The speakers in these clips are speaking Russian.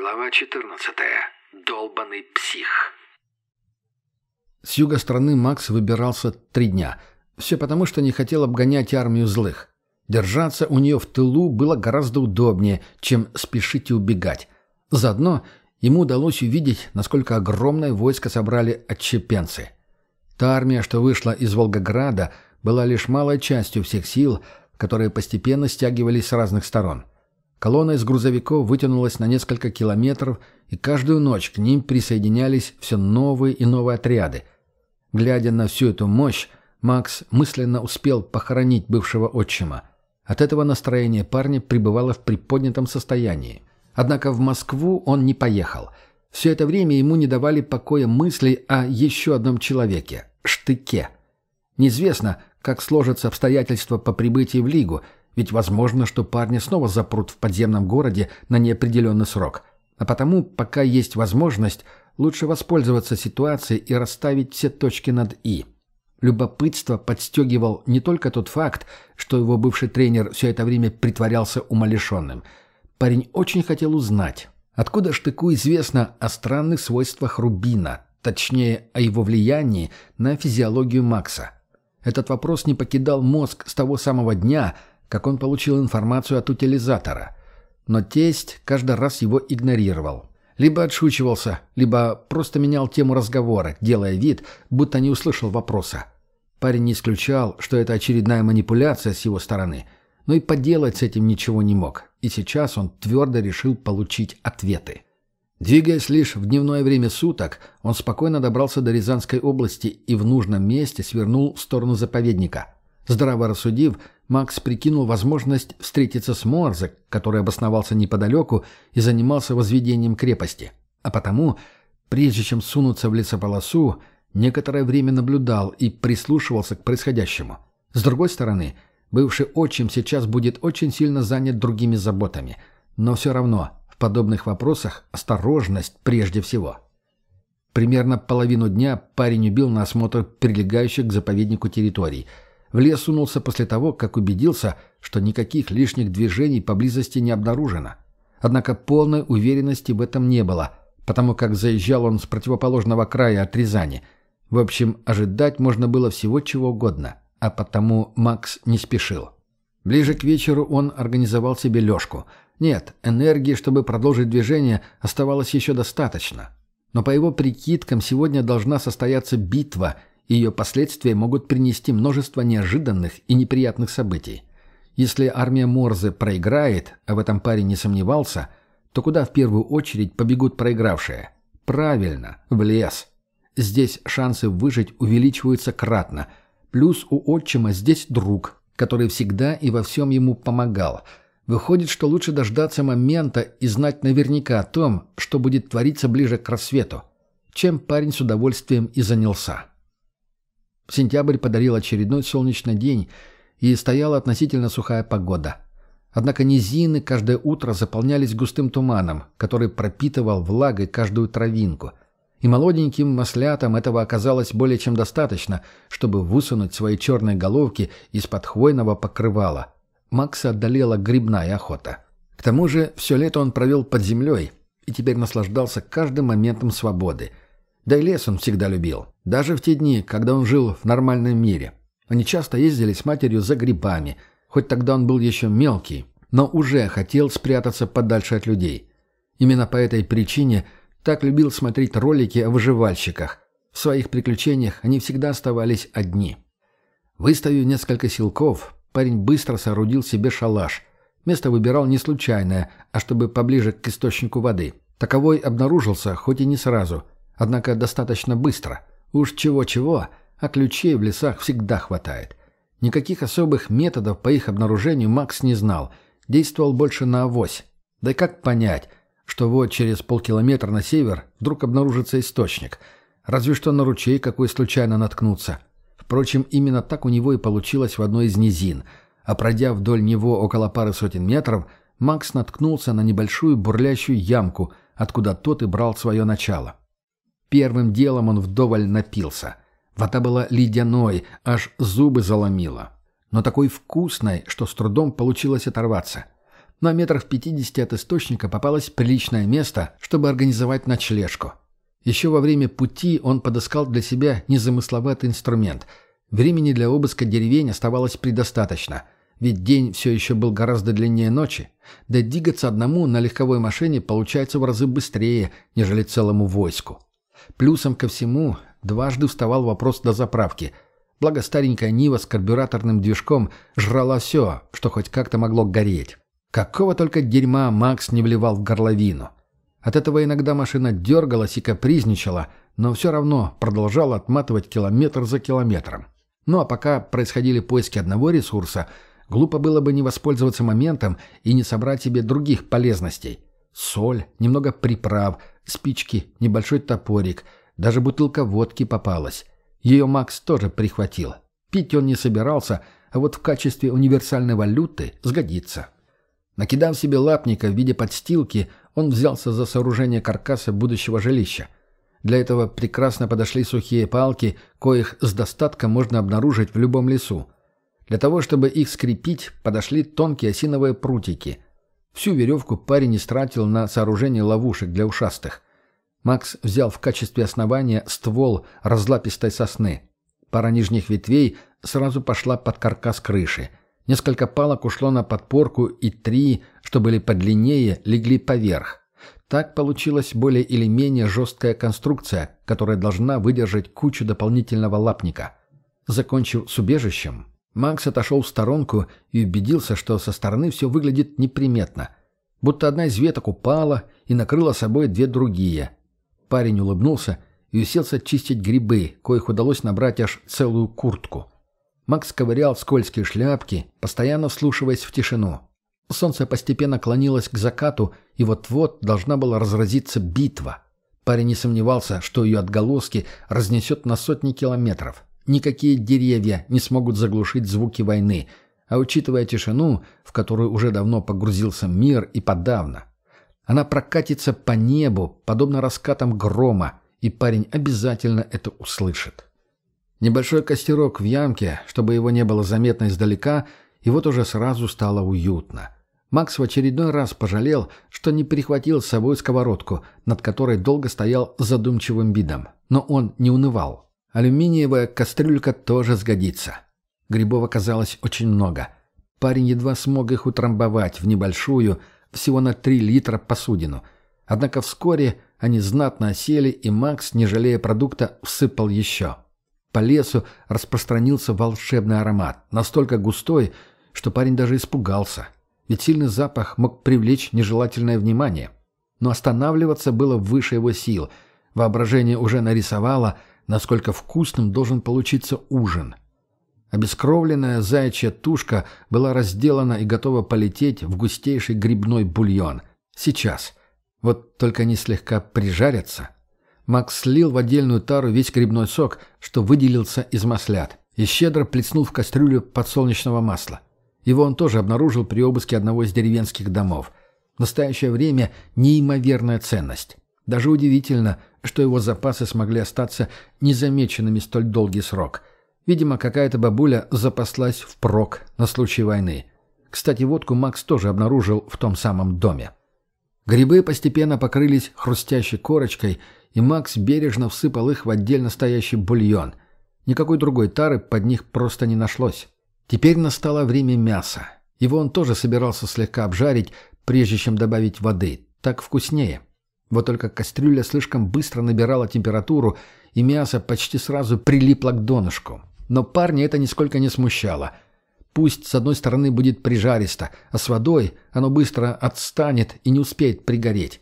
Глава 14. Долбанный псих. С юга страны Макс выбирался три дня. Все потому, что не хотел обгонять армию злых. Держаться у нее в тылу было гораздо удобнее, чем спешить и убегать. Заодно ему удалось увидеть, насколько огромное войско собрали отчепенцы. Та армия, что вышла из Волгограда, была лишь малой частью всех сил, которые постепенно стягивались с разных сторон. Колонна из грузовиков вытянулась на несколько километров, и каждую ночь к ним присоединялись все новые и новые отряды. Глядя на всю эту мощь, Макс мысленно успел похоронить бывшего отчима. От этого настроение парня пребывало в приподнятом состоянии. Однако в Москву он не поехал. Все это время ему не давали покоя мысли о еще одном человеке – Штыке. Неизвестно, как сложатся обстоятельства по прибытии в Лигу – ведь возможно, что парня снова запрут в подземном городе на неопределенный срок. А потому, пока есть возможность, лучше воспользоваться ситуацией и расставить все точки над «и». Любопытство подстегивал не только тот факт, что его бывший тренер все это время притворялся умалишенным. Парень очень хотел узнать, откуда Штыку известно о странных свойствах Рубина, точнее, о его влиянии на физиологию Макса. Этот вопрос не покидал мозг с того самого дня, как он получил информацию от утилизатора. Но тесть каждый раз его игнорировал. Либо отшучивался, либо просто менял тему разговора, делая вид, будто не услышал вопроса. Парень не исключал, что это очередная манипуляция с его стороны, но и поделать с этим ничего не мог, и сейчас он твердо решил получить ответы. Двигаясь лишь в дневное время суток, он спокойно добрался до Рязанской области и в нужном месте свернул в сторону заповедника. Здраво рассудив, Макс прикинул возможность встретиться с Морзе, который обосновался неподалеку и занимался возведением крепости. А потому, прежде чем сунуться в лесополосу, некоторое время наблюдал и прислушивался к происходящему. С другой стороны, бывший отчим сейчас будет очень сильно занят другими заботами. Но все равно, в подобных вопросах осторожность прежде всего. Примерно половину дня парень убил на осмотр прилегающих к заповеднику территорий – в лес сунулся после того, как убедился, что никаких лишних движений поблизости не обнаружено. Однако полной уверенности в этом не было, потому как заезжал он с противоположного края от Рязани. В общем, ожидать можно было всего чего угодно, а потому Макс не спешил. Ближе к вечеру он организовал себе лёжку. Нет, энергии, чтобы продолжить движение, оставалось еще достаточно. Но по его прикидкам сегодня должна состояться битва – ее последствия могут принести множество неожиданных и неприятных событий. Если армия Морзе проиграет, а в этом парень не сомневался, то куда в первую очередь побегут проигравшие? Правильно, в лес. Здесь шансы выжить увеличиваются кратно. Плюс у отчима здесь друг, который всегда и во всем ему помогал. Выходит, что лучше дождаться момента и знать наверняка о том, что будет твориться ближе к рассвету, чем парень с удовольствием и занялся. Сентябрь подарил очередной солнечный день, и стояла относительно сухая погода. Однако низины каждое утро заполнялись густым туманом, который пропитывал влагой каждую травинку. И молоденьким маслятам этого оказалось более чем достаточно, чтобы высунуть свои черные головки из-под хвойного покрывала. Макса одолела грибная охота. К тому же все лето он провел под землей и теперь наслаждался каждым моментом свободы – да и лес он всегда любил. Даже в те дни, когда он жил в нормальном мире. Они часто ездили с матерью за грибами, хоть тогда он был еще мелкий, но уже хотел спрятаться подальше от людей. Именно по этой причине так любил смотреть ролики о выживальщиках. В своих приключениях они всегда оставались одни. Выставив несколько силков, парень быстро соорудил себе шалаш. Место выбирал не случайное, а чтобы поближе к источнику воды. Таковой обнаружился, хоть и не сразу – Однако достаточно быстро. Уж чего-чего, а ключей в лесах всегда хватает. Никаких особых методов по их обнаружению Макс не знал. Действовал больше на авось. Да и как понять, что вот через полкилометра на север вдруг обнаружится источник? Разве что на ручей какой случайно наткнуться. Впрочем, именно так у него и получилось в одной из низин. А пройдя вдоль него около пары сотен метров, Макс наткнулся на небольшую бурлящую ямку, откуда тот и брал свое начало. Первым делом он вдоволь напился. Вода была ледяной, аж зубы заломила. Но такой вкусной, что с трудом получилось оторваться. но метрах пятидесяти от источника попалось приличное место, чтобы организовать ночлежку. Еще во время пути он подыскал для себя незамысловатый инструмент. Времени для обыска деревень оставалось предостаточно, ведь день все еще был гораздо длиннее ночи, да двигаться одному на легковой машине получается в разы быстрее, нежели целому войску. Плюсом ко всему дважды вставал вопрос до заправки. Благо старенькая Нива с карбюраторным движком жрала все, что хоть как-то могло гореть. Какого только дерьма Макс не вливал в горловину. От этого иногда машина дергалась и капризничала, но все равно продолжала отматывать километр за километром. Ну а пока происходили поиски одного ресурса, глупо было бы не воспользоваться моментом и не собрать себе других полезностей. Соль, немного приправ, спички, небольшой топорик, даже бутылка водки попалась. Ее Макс тоже прихватил. Пить он не собирался, а вот в качестве универсальной валюты сгодится. Накидав себе лапника в виде подстилки, он взялся за сооружение каркаса будущего жилища. Для этого прекрасно подошли сухие палки, коих с достатком можно обнаружить в любом лесу. Для того, чтобы их скрепить, подошли тонкие осиновые прутики. Всю веревку парень истратил на сооружение ловушек для ушастых. Макс взял в качестве основания ствол разлапистой сосны. Пара нижних ветвей сразу пошла под каркас крыши – Несколько палок ушло на подпорку, и три, что были подлиннее, легли поверх. Так получилась более или менее жесткая конструкция, которая должна выдержать кучу дополнительного лапника. Закончив с убежищем, Макс отошел в сторонку и убедился, что со стороны все выглядит неприметно. Будто одна из веток упала и накрыла собой две другие. Парень улыбнулся и уселся чистить грибы, коих удалось набрать аж целую куртку. Макс ковырял скользкие шляпки, постоянно вслушиваясь в тишину. Солнце постепенно клонилось к закату, и вот-вот должна была разразиться битва. Парень не сомневался, что ее отголоски разнесет на сотни километров. Никакие деревья не смогут заглушить звуки войны, а учитывая тишину, в которую уже давно погрузился мир и подавно. Она прокатится по небу, подобно раскатам грома, и парень обязательно это услышит. Небольшой костерок в ямке, чтобы его не было заметно издалека, и вот уже сразу стало уютно. Макс в очередной раз пожалел, что не перехватил с собой сковородку, над которой долго стоял задумчивым видом. Но он не унывал. Алюминиевая кастрюлька тоже сгодится. Грибов оказалось очень много. Парень едва смог их утрамбовать в небольшую, всего на 3 литра посудину. Однако вскоре они знатно осели, и Макс, не жалея продукта, всыпал еще. По лесу распространился волшебный аромат, настолько густой, что парень даже испугался. Ведь сильный запах мог привлечь нежелательное внимание. Но останавливаться было выше его сил. Воображение уже нарисовало, насколько вкусным должен получиться ужин. Обескровленная заячья тушка была разделана и готова полететь в густейший грибной бульон. Сейчас. Вот только они слегка прижарятся, Макс слил в отдельную тару весь грибной сок, что выделился из маслят, и щедро плеснул в кастрюлю подсолнечного масла. Его он тоже обнаружил при обыске одного из деревенских домов. В настоящее время неимоверная ценность. Даже удивительно, что его запасы смогли остаться незамеченными столь долгий срок. Видимо, какая-то бабуля запаслась впрок на случай войны. Кстати, водку Макс тоже обнаружил в том самом доме. Грибы постепенно покрылись хрустящей корочкой – и Макс бережно всыпал их в отдельно стоящий бульон. Никакой другой тары под них просто не нашлось. Теперь настало время мяса. Его он тоже собирался слегка обжарить, прежде чем добавить воды. Так вкуснее. Вот только кастрюля слишком быстро набирала температуру, и мясо почти сразу прилипло к донышку. Но парня это нисколько не смущало. Пусть с одной стороны будет прижаристо, а с водой оно быстро отстанет и не успеет пригореть.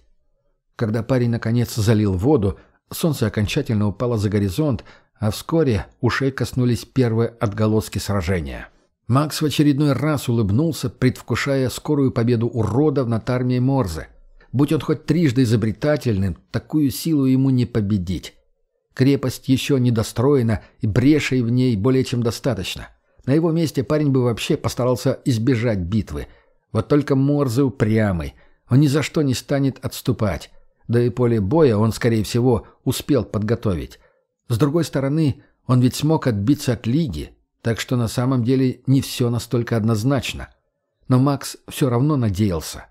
Когда парень наконец залил воду, солнце окончательно упало за горизонт, а вскоре ушей коснулись первые отголоски сражения. Макс в очередной раз улыбнулся, предвкушая скорую победу уродов над армией Морзе. Будь он хоть трижды изобретательным, такую силу ему не победить. Крепость еще не достроена, и брешей в ней более чем достаточно. На его месте парень бы вообще постарался избежать битвы. Вот только Морзе упрямый. Он ни за что не станет отступать. Да и поле боя он, скорее всего, успел подготовить. С другой стороны, он ведь смог отбиться от Лиги, так что на самом деле не все настолько однозначно. Но Макс все равно надеялся.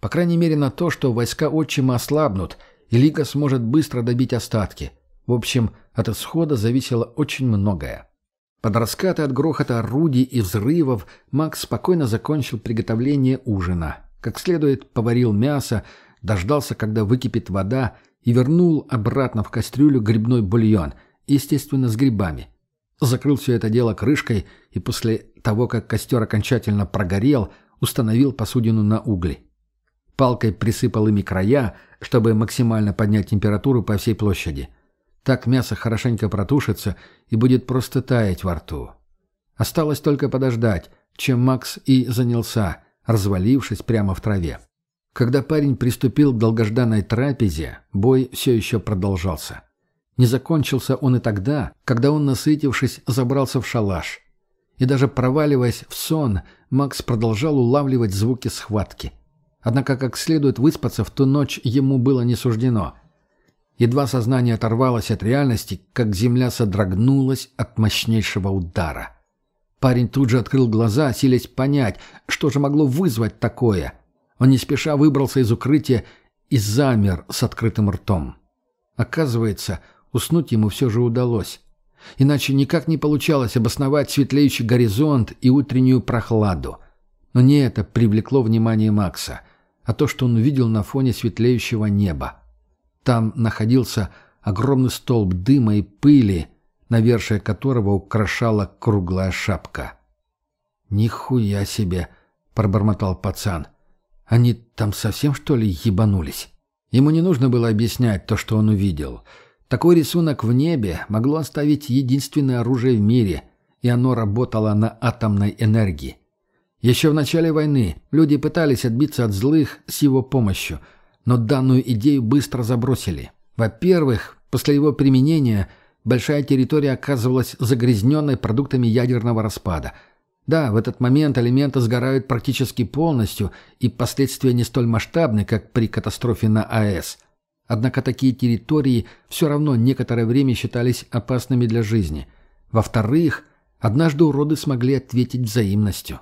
По крайней мере на то, что войска отчима ослабнут, и Лига сможет быстро добить остатки. В общем, от исхода зависело очень многое. Под раскаты от грохота орудий и взрывов Макс спокойно закончил приготовление ужина. Как следует поварил мясо, дождался, когда выкипит вода, и вернул обратно в кастрюлю грибной бульон, естественно, с грибами. Закрыл все это дело крышкой и после того, как костер окончательно прогорел, установил посудину на угли. Палкой присыпал ими края, чтобы максимально поднять температуру по всей площади. Так мясо хорошенько протушится и будет просто таять во рту. Осталось только подождать, чем Макс и занялся, развалившись прямо в траве. Когда парень приступил к долгожданной трапезе, бой все еще продолжался. Не закончился он и тогда, когда он, насытившись, забрался в шалаш. И даже проваливаясь в сон, Макс продолжал улавливать звуки схватки. Однако как следует выспаться в ту ночь ему было не суждено. Едва сознание оторвалось от реальности, как земля содрогнулась от мощнейшего удара. Парень тут же открыл глаза, силясь понять, что же могло вызвать такое – он не спеша выбрался из укрытия и замер с открытым ртом. Оказывается, уснуть ему все же удалось. Иначе никак не получалось обосновать светлеющий горизонт и утреннюю прохладу. Но не это привлекло внимание Макса, а то, что он увидел на фоне светлеющего неба. Там находился огромный столб дыма и пыли, навершие которого украшала круглая шапка. «Нихуя себе!» — пробормотал пацан — они там совсем, что ли, ебанулись? Ему не нужно было объяснять то, что он увидел. Такой рисунок в небе могло оставить единственное оружие в мире, и оно работало на атомной энергии. Еще в начале войны люди пытались отбиться от злых с его помощью, но данную идею быстро забросили. Во-первых, после его применения большая территория оказывалась загрязненной продуктами ядерного распада – да, в этот момент элементы сгорают практически полностью, и последствия не столь масштабны, как при катастрофе на АЭС. Однако такие территории все равно некоторое время считались опасными для жизни. Во-вторых, однажды уроды смогли ответить взаимностью.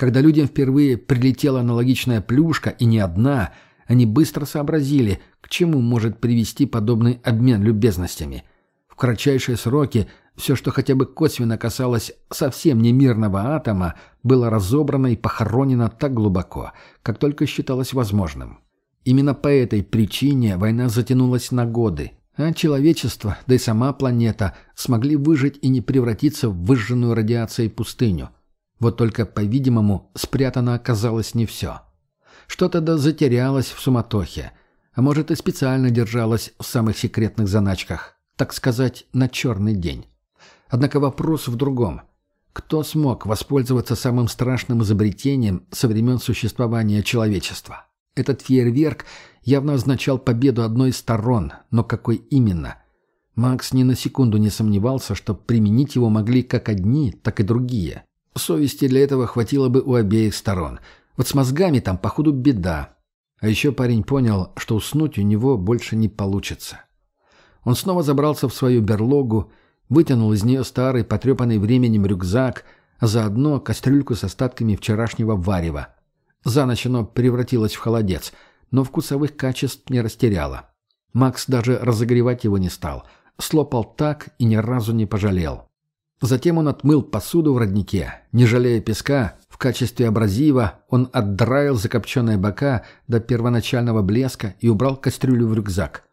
Когда людям впервые прилетела аналогичная плюшка, и не одна, они быстро сообразили, к чему может привести подобный обмен любезностями. В кратчайшие сроки все, что хотя бы косвенно касалось совсем не мирного атома, было разобрано и похоронено так глубоко, как только считалось возможным. Именно по этой причине война затянулась на годы, а человечество, да и сама планета, смогли выжить и не превратиться в выжженную радиацией пустыню. Вот только, по-видимому, спрятано оказалось не все. Что-то да затерялось в суматохе, а может и специально держалось в самых секретных заначках, так сказать, на черный день. Однако вопрос в другом. Кто смог воспользоваться самым страшным изобретением со времен существования человечества? Этот фейерверк явно означал победу одной из сторон, но какой именно? Макс ни на секунду не сомневался, что применить его могли как одни, так и другие. Совести для этого хватило бы у обеих сторон. Вот с мозгами там, походу, беда. А еще парень понял, что уснуть у него больше не получится. Он снова забрался в свою берлогу Вытянул из нее старый, потрепанный временем рюкзак, а заодно кастрюльку с остатками вчерашнего варева. За ночь оно превратилось в холодец, но вкусовых качеств не растеряло. Макс даже разогревать его не стал. Слопал так и ни разу не пожалел. Затем он отмыл посуду в роднике. Не жалея песка, в качестве абразива он отдраил закопченные бока до первоначального блеска и убрал кастрюлю в рюкзак.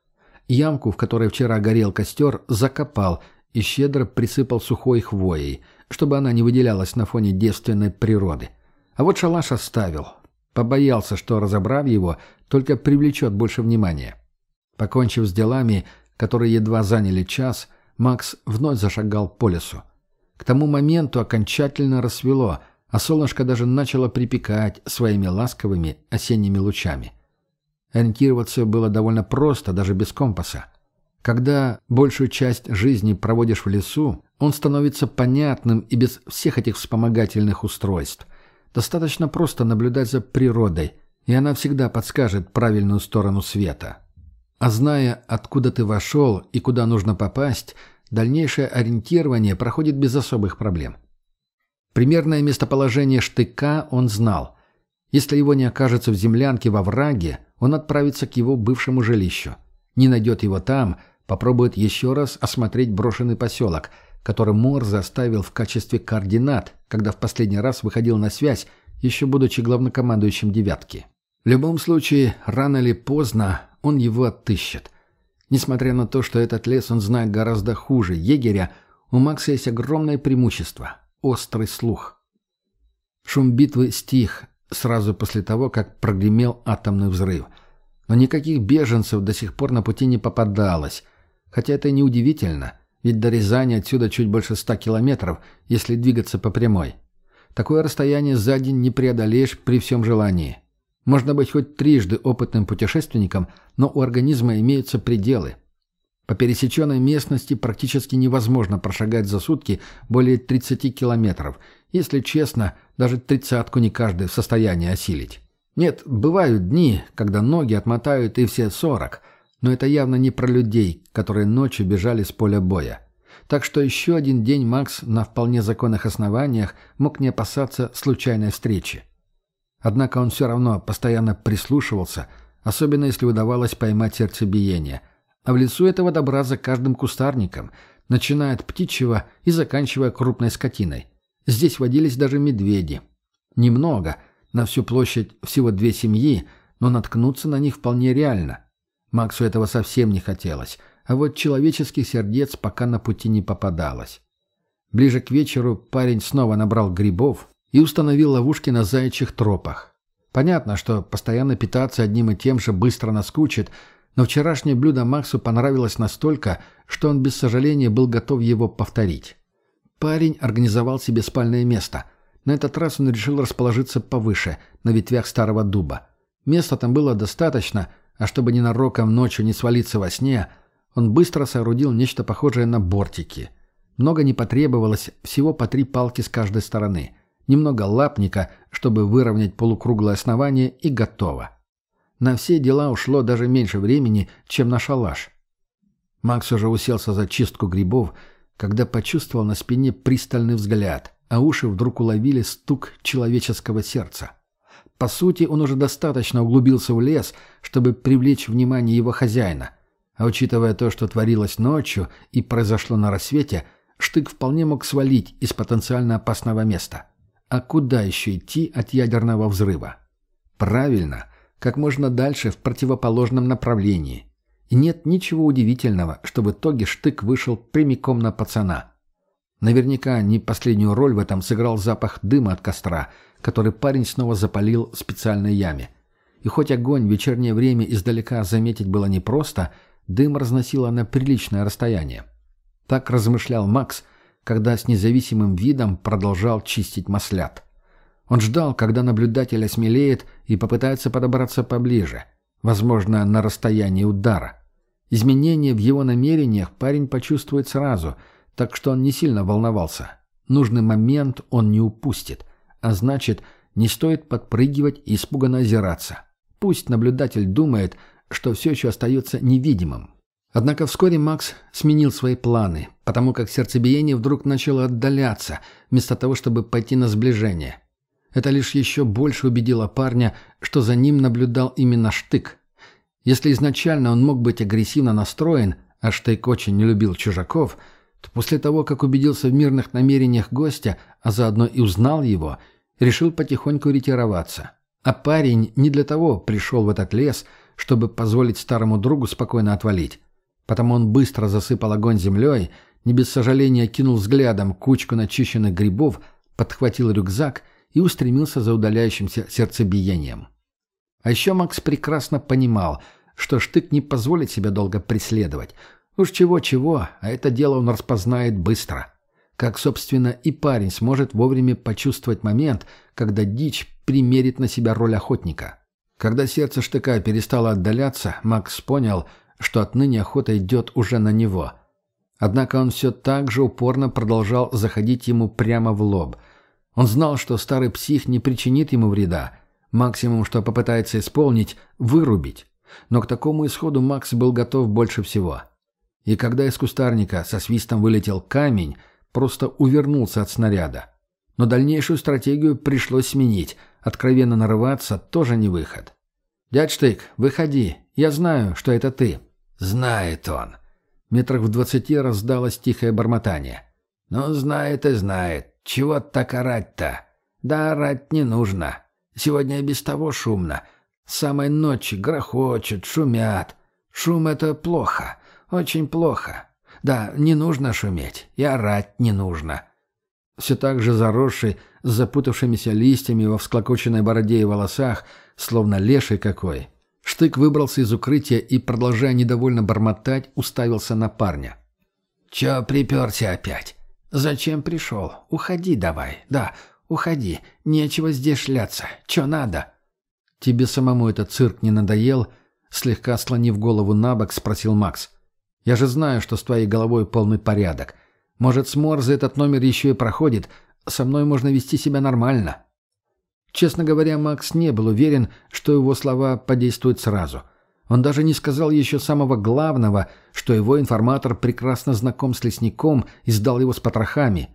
Ямку, в которой вчера горел костер, закопал – и щедро присыпал сухой хвоей, чтобы она не выделялась на фоне девственной природы. А вот шалаш оставил. Побоялся, что, разобрав его, только привлечет больше внимания. Покончив с делами, которые едва заняли час, Макс вновь зашагал по лесу. К тому моменту окончательно рассвело, а солнышко даже начало припекать своими ласковыми осенними лучами. Ориентироваться было довольно просто, даже без компаса. Когда большую часть жизни проводишь в лесу, он становится понятным и без всех этих вспомогательных устройств. Достаточно просто наблюдать за природой, и она всегда подскажет правильную сторону света. А зная, откуда ты вошел и куда нужно попасть, дальнейшее ориентирование проходит без особых проблем. Примерное местоположение штыка он знал. Если его не окажется в землянке во враге, он отправится к его бывшему жилищу. Не найдет его там, попробует еще раз осмотреть брошенный поселок, который Мор заставил в качестве координат, когда в последний раз выходил на связь, еще будучи главнокомандующим «девятки». В любом случае, рано или поздно он его отыщет. Несмотря на то, что этот лес он знает гораздо хуже егеря, у Макса есть огромное преимущество – острый слух. Шум битвы стих сразу после того, как прогремел атомный взрыв. Но никаких беженцев до сих пор на пути не попадалось. Хотя это неудивительно, ведь до Рязани отсюда чуть больше ста километров, если двигаться по прямой. Такое расстояние за день не преодолеешь при всем желании. Можно быть хоть трижды опытным путешественником, но у организма имеются пределы. По пересеченной местности практически невозможно прошагать за сутки более 30 километров. Если честно, даже тридцатку не каждый в состоянии осилить. Нет, бывают дни, когда ноги отмотают и все 40, но это явно не про людей, которые ночью бежали с поля боя. Так что еще один день Макс на вполне законных основаниях мог не опасаться случайной встречи. Однако он все равно постоянно прислушивался, особенно если удавалось поймать сердцебиение. А в лесу этого добра за каждым кустарником, начиная от птичьего и заканчивая крупной скотиной. Здесь водились даже медведи. Немного, на всю площадь всего две семьи, но наткнуться на них вполне реально. Максу этого совсем не хотелось, а вот человеческих сердец пока на пути не попадалось. Ближе к вечеру парень снова набрал грибов, и установил ловушки на заячьих тропах. Понятно, что постоянно питаться одним и тем же быстро наскучит, но вчерашнее блюдо Максу понравилось настолько, что он без сожаления был готов его повторить. Парень организовал себе спальное место. На этот раз он решил расположиться повыше, на ветвях старого дуба. Места там было достаточно, а чтобы ненароком ночью не свалиться во сне, он быстро соорудил нечто похожее на бортики. Много не потребовалось, всего по три палки с каждой стороны немного лапника, чтобы выровнять полукруглое основание, и готово. На все дела ушло даже меньше времени, чем на шалаш. Макс уже уселся за чистку грибов, когда почувствовал на спине пристальный взгляд, а уши вдруг уловили стук человеческого сердца. По сути, он уже достаточно углубился в лес, чтобы привлечь внимание его хозяина. А учитывая то, что творилось ночью и произошло на рассвете, штык вполне мог свалить из потенциально опасного места. А куда еще идти от ядерного взрыва? Правильно, как можно дальше в противоположном направлении. И нет ничего удивительного, что в итоге штык вышел прямиком на пацана. Наверняка не последнюю роль в этом сыграл запах дыма от костра, который парень снова запалил в специальной яме. И хоть огонь в вечернее время издалека заметить было непросто, дым разносило на приличное расстояние. Так размышлял Макс – когда с независимым видом продолжал чистить маслят. Он ждал, когда наблюдатель осмелеет и попытается подобраться поближе, возможно, на расстоянии удара. Изменения в его намерениях парень почувствует сразу, так что он не сильно волновался. Нужный момент он не упустит, а значит, не стоит подпрыгивать и испуганно озираться. Пусть наблюдатель думает, что все еще остается невидимым. Однако вскоре Макс сменил свои планы, потому как сердцебиение вдруг начало отдаляться, вместо того, чтобы пойти на сближение. Это лишь еще больше убедило парня, что за ним наблюдал именно Штык. Если изначально он мог быть агрессивно настроен, а Штык очень не любил чужаков, то после того, как убедился в мирных намерениях гостя, а заодно и узнал его, решил потихоньку ретироваться. А парень не для того пришел в этот лес, чтобы позволить старому другу спокойно отвалить. Потому он быстро засыпал огонь землей, не без сожаления кинул взглядом кучку начищенных грибов, подхватил рюкзак и устремился за удаляющимся сердцебиением. А еще Макс прекрасно понимал, что Штык не позволит себя долго преследовать. Уж чего-чего, а это дело он распознает быстро. Как, собственно, и парень сможет вовремя почувствовать момент, когда дичь примерит на себя роль охотника. Когда сердце Штыка перестало отдаляться, Макс понял, что отныне охота идет уже на него. Однако он все так же упорно продолжал заходить ему прямо в лоб. Он знал, что старый псих не причинит ему вреда. Максимум, что попытается исполнить – вырубить. Но к такому исходу Макс был готов больше всего. И когда из кустарника со свистом вылетел камень, просто увернулся от снаряда. Но дальнейшую стратегию пришлось сменить. Откровенно нарываться тоже не выход. «Дядь Штык, выходи. Я знаю, что это ты». «Знает он». Метрах в двадцати раздалось тихое бормотание. «Ну, знает и знает. Чего так орать-то? Да орать не нужно. Сегодня и без того шумно. С самой ночи грохочут, шумят. Шум — это плохо. Очень плохо. Да, не нужно шуметь. И орать не нужно. Все так же заросший, с запутавшимися листьями во всклокоченной бороде и волосах, словно леший какой. Штык выбрался из укрытия и, продолжая недовольно бормотать, уставился на парня. «Чё приперся опять? Зачем пришел? Уходи давай. Да, уходи. Нечего здесь шляться. Чё надо?» «Тебе самому этот цирк не надоел?» Слегка слонив голову на бок, спросил Макс. «Я же знаю, что с твоей головой полный порядок. Может, с Морзе этот номер еще и проходит. Со мной можно вести себя нормально». Честно говоря, Макс не был уверен, что его слова подействуют сразу. Он даже не сказал еще самого главного, что его информатор прекрасно знаком с лесником и сдал его с потрохами.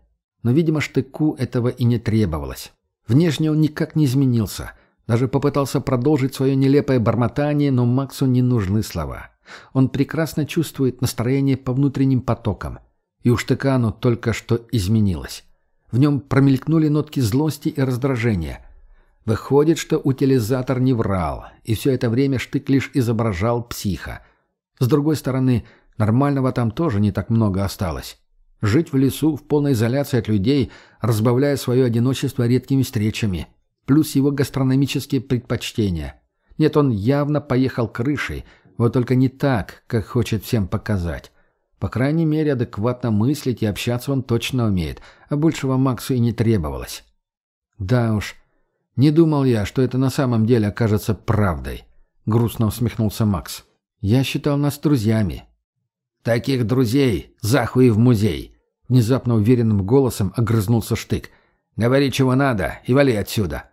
Но, видимо, штыку этого и не требовалось. Внешне он никак не изменился. Даже попытался продолжить свое нелепое бормотание, но Максу не нужны слова. Он прекрасно чувствует настроение по внутренним потокам. И у штыка оно только что изменилось. В нем промелькнули нотки злости и раздражения. Выходит, что утилизатор не врал, и все это время штык лишь изображал психа. С другой стороны, нормального там тоже не так много осталось. Жить в лесу в полной изоляции от людей, разбавляя свое одиночество редкими встречами. Плюс его гастрономические предпочтения. Нет, он явно поехал крышей, вот только не так, как хочет всем показать. По крайней мере, адекватно мыслить и общаться он точно умеет, а большего Максу и не требовалось. Да уж, не думал я, что это на самом деле окажется правдой. Грустно усмехнулся Макс. Я считал нас друзьями. Таких друзей захуй в музей. Внезапно уверенным голосом огрызнулся Штык. Говори, чего надо, и вали отсюда.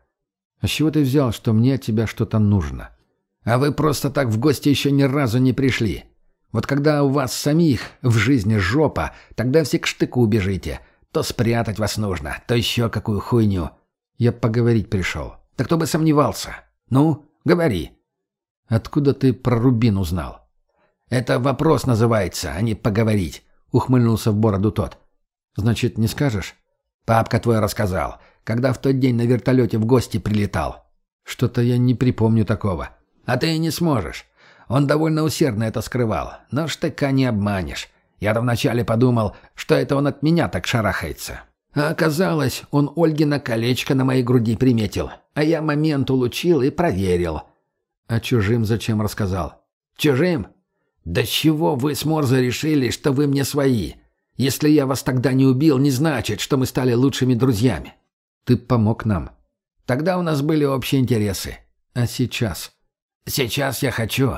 А с чего ты взял, что мне от тебя что-то нужно? А вы просто так в гости еще ни разу не пришли. Вот когда у вас самих в жизни жопа, тогда все к штыку убежите. То спрятать вас нужно, то еще какую хуйню. Я поговорить пришел. Да кто бы сомневался. Ну, говори. Откуда ты про Рубин узнал? Это вопрос называется, а не поговорить. Ухмыльнулся в бороду тот. Значит, не скажешь? Папка твой рассказал, когда в тот день на вертолете в гости прилетал. Что-то я не припомню такого. А ты и не сможешь. Он довольно усердно это скрывал, но штыка не обманешь. Я-то вначале подумал, что это он от меня так шарахается. А оказалось, он Ольгина колечко на моей груди приметил, а я момент улучил и проверил. А чужим зачем рассказал? Чужим? Да чего вы с Морзе решили, что вы мне свои? Если я вас тогда не убил, не значит, что мы стали лучшими друзьями. Ты помог нам. Тогда у нас были общие интересы. А сейчас? Сейчас я хочу,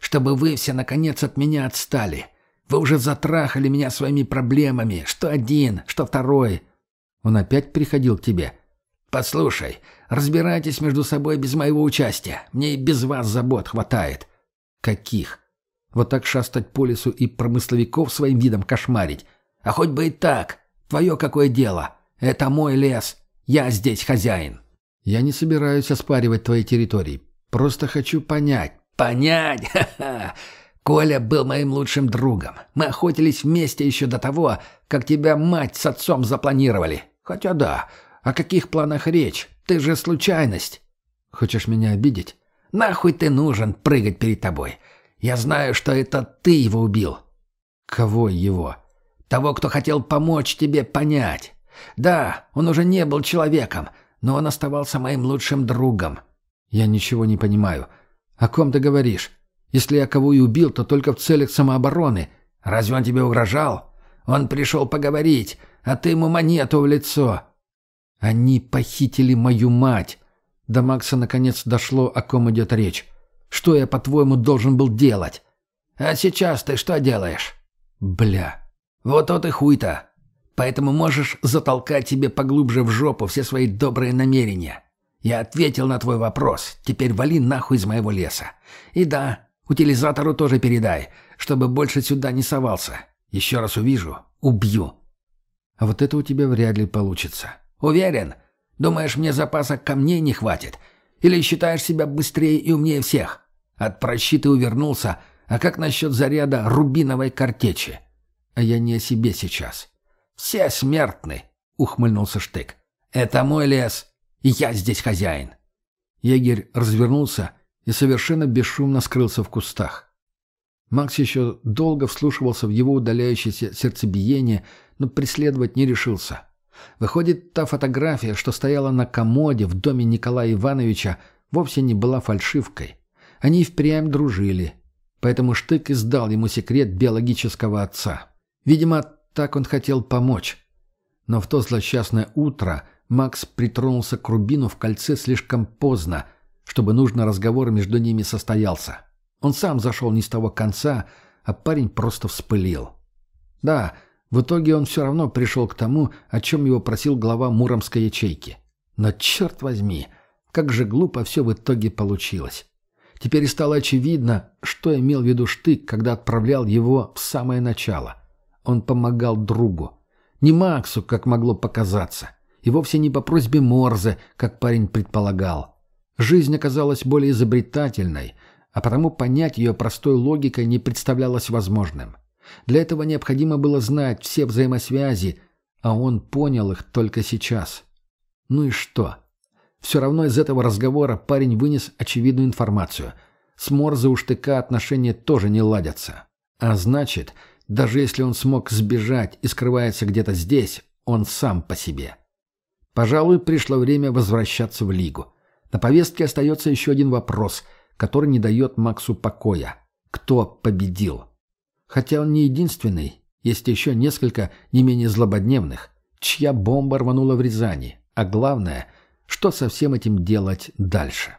чтобы вы все наконец от меня отстали. Вы уже затрахали меня своими проблемами, что один, что второй. Он опять приходил к тебе. Послушай, разбирайтесь между собой без моего участия. Мне и без вас забот хватает. Каких? Вот так шастать по лесу и промысловиков своим видом кошмарить. А хоть бы и так. Твое какое дело? Это мой лес. Я здесь хозяин. Я не собираюсь оспаривать твои территории. Просто хочу понять. Понять? Ха-ха. Коля был моим лучшим другом. Мы охотились вместе еще до того, как тебя мать с отцом запланировали. Хотя да, о каких планах речь? Ты же случайность. Хочешь меня обидеть? Нахуй ты нужен прыгать перед тобой? Я знаю, что это ты его убил. Кого его? Того, кто хотел помочь тебе понять. Да, он уже не был человеком, но он оставался моим лучшим другом. Я ничего не понимаю. О ком ты говоришь? Если я кого и убил, то только в целях самообороны. Разве он тебе угрожал? Он пришел поговорить, а ты ему монету в лицо. Они похитили мою мать. До Макса наконец дошло, о ком идет речь. Что я, по-твоему, должен был делать? А сейчас ты что делаешь? Бля. Вот тот и хуй-то. Поэтому можешь затолкать себе поглубже в жопу все свои добрые намерения. Я ответил на твой вопрос. Теперь вали нахуй из моего леса. И да, утилизатору тоже передай, чтобы больше сюда не совался. Еще раз увижу — убью. А вот это у тебя вряд ли получится. Уверен? Думаешь, мне запаса камней не хватит? Или считаешь себя быстрее и умнее всех? От прощи ты увернулся, а как насчет заряда рубиновой картечи? А я не о себе сейчас. Все смертны, ухмыльнулся Штык. Это мой лес, и я здесь хозяин. Егерь развернулся и совершенно бесшумно скрылся в кустах. Макс еще долго вслушивался в его удаляющееся сердцебиение, но преследовать не решился. Выходит, та фотография, что стояла на комоде в доме Николая Ивановича, вовсе не была фальшивкой. Они впрямь дружили. Поэтому Штык и сдал ему секрет биологического отца. Видимо, так он хотел помочь. Но в то злосчастное утро Макс притронулся к Рубину в кольце слишком поздно, чтобы нужный разговор между ними состоялся. Он сам зашел не с того конца, а парень просто вспылил. Да, в итоге он все равно пришел к тому, о чем его просил глава Муромской ячейки. Но черт возьми, как же глупо все в итоге получилось. Теперь стало очевидно, что имел в виду Штык, когда отправлял его в самое начало. Он помогал другу. Не Максу, как могло показаться. И вовсе не по просьбе Морзе, как парень предполагал. Жизнь оказалась более изобретательной – а потому понять ее простой логикой не представлялось возможным. Для этого необходимо было знать все взаимосвязи, а он понял их только сейчас. Ну и что? Все равно из этого разговора парень вынес очевидную информацию. С Морзе у штыка отношения тоже не ладятся. А значит, даже если он смог сбежать и скрывается где-то здесь, он сам по себе. Пожалуй, пришло время возвращаться в Лигу. На повестке остается еще один вопрос – который не дает Максу покоя. Кто победил? Хотя он не единственный, есть еще несколько не менее злободневных, чья бомба рванула в Рязани. А главное, что со всем этим делать дальше?